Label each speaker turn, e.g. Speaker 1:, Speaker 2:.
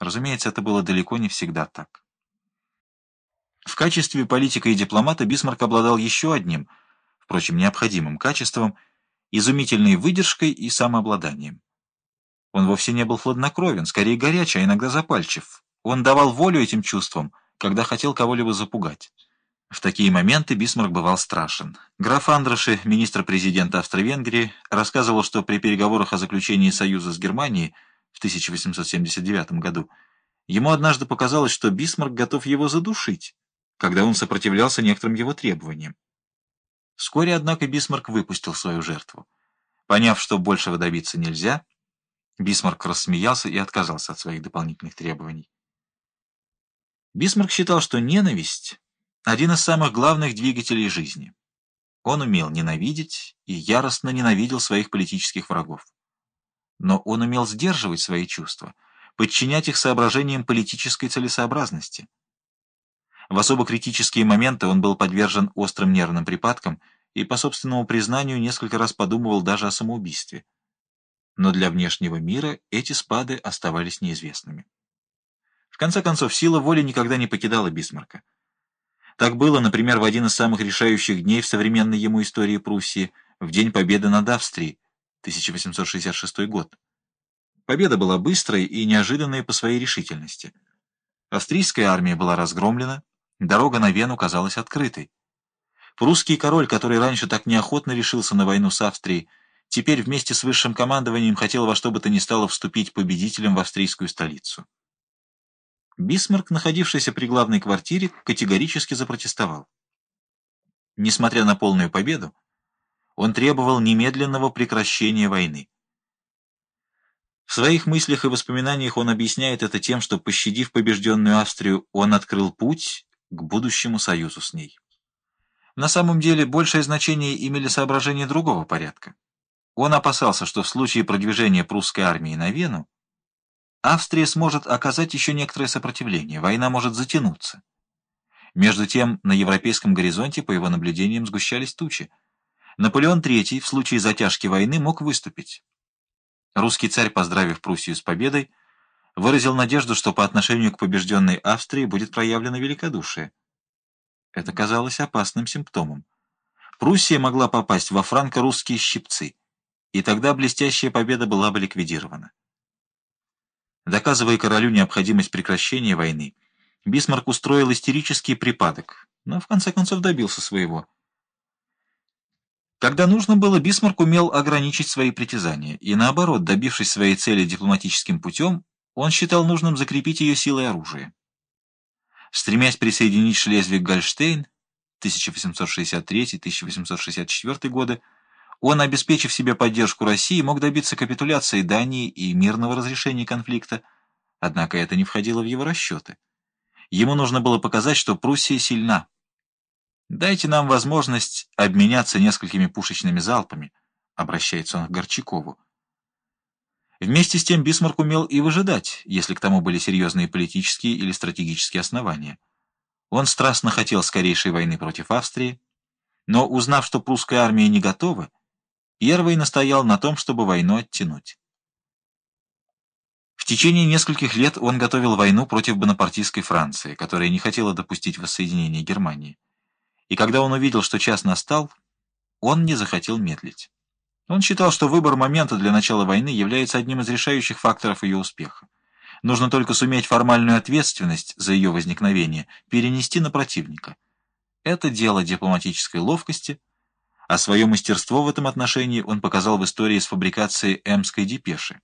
Speaker 1: Разумеется, это было далеко не всегда так. В качестве политика и дипломата Бисмарк обладал еще одним, впрочем, необходимым качеством – изумительной выдержкой и самообладанием. Он вовсе не был хладнокровен, скорее горяч, а иногда запальчив. Он давал волю этим чувствам, когда хотел кого-либо запугать. В такие моменты Бисмарк бывал страшен. Граф Андраши, министр-президент Австро-Венгрии, рассказывал, что при переговорах о заключении союза с Германией в 1879 году ему однажды показалось, что Бисмарк готов его задушить, когда он сопротивлялся некоторым его требованиям. Вскоре, однако, Бисмарк выпустил свою жертву. Поняв, что большего добиться нельзя, Бисмарк рассмеялся и отказался от своих дополнительных требований. Бисмарк считал, что ненависть — один из самых главных двигателей жизни. Он умел ненавидеть и яростно ненавидел своих политических врагов. Но он умел сдерживать свои чувства, подчинять их соображениям политической целесообразности. В особо критические моменты он был подвержен острым нервным припадкам и, по собственному признанию, несколько раз подумывал даже о самоубийстве. Но для внешнего мира эти спады оставались неизвестными. В конце концов, сила воли никогда не покидала Бисмарка. Так было, например, в один из самых решающих дней в современной ему истории Пруссии, в День Победы над Австрией, 1866 год. Победа была быстрой и неожиданной по своей решительности. Австрийская армия была разгромлена, дорога на Вену казалась открытой. Прусский король, который раньше так неохотно решился на войну с Австрией, теперь вместе с высшим командованием хотел во что бы то ни стало вступить победителем в австрийскую столицу. Бисмарк, находившийся при главной квартире, категорически запротестовал. Несмотря на полную победу, он требовал немедленного прекращения войны. В своих мыслях и воспоминаниях он объясняет это тем, что, пощадив побежденную Австрию, он открыл путь к будущему союзу с ней. На самом деле, большее значение имели соображения другого порядка. Он опасался, что в случае продвижения прусской армии на Вену Австрия сможет оказать еще некоторое сопротивление, война может затянуться. Между тем, на европейском горизонте, по его наблюдениям, сгущались тучи. Наполеон III в случае затяжки войны мог выступить. Русский царь, поздравив Пруссию с победой, выразил надежду, что по отношению к побежденной Австрии будет проявлено великодушие. Это казалось опасным симптомом. Пруссия могла попасть во франко-русские щипцы, и тогда блестящая победа была бы ликвидирована. Доказывая королю необходимость прекращения войны, Бисмарк устроил истерический припадок, но в конце концов добился своего. Когда нужно было, Бисмарк умел ограничить свои притязания, и наоборот, добившись своей цели дипломатическим путем, он считал нужным закрепить ее силой оружия. Стремясь присоединить Шлезвиг-Гольштейн 1863-1864 годы, он, обеспечив себе поддержку России, мог добиться капитуляции Дании и мирного разрешения конфликта, однако это не входило в его расчеты. Ему нужно было показать, что Пруссия сильна. «Дайте нам возможность обменяться несколькими пушечными залпами», — обращается он к Горчакову. Вместе с тем Бисмарк умел и выжидать, если к тому были серьезные политические или стратегические основания. Он страстно хотел скорейшей войны против Австрии, но, узнав, что прусская армия не готова, Первый настоял на том, чтобы войну оттянуть. В течение нескольких лет он готовил войну против бонапартийской Франции, которая не хотела допустить воссоединения Германии. И когда он увидел, что час настал, он не захотел медлить. Он считал, что выбор момента для начала войны является одним из решающих факторов ее успеха. Нужно только суметь формальную ответственность за ее возникновение перенести на противника. Это дело дипломатической ловкости – а свое мастерство в этом отношении он показал в истории с фабрикацией Эмской депеши.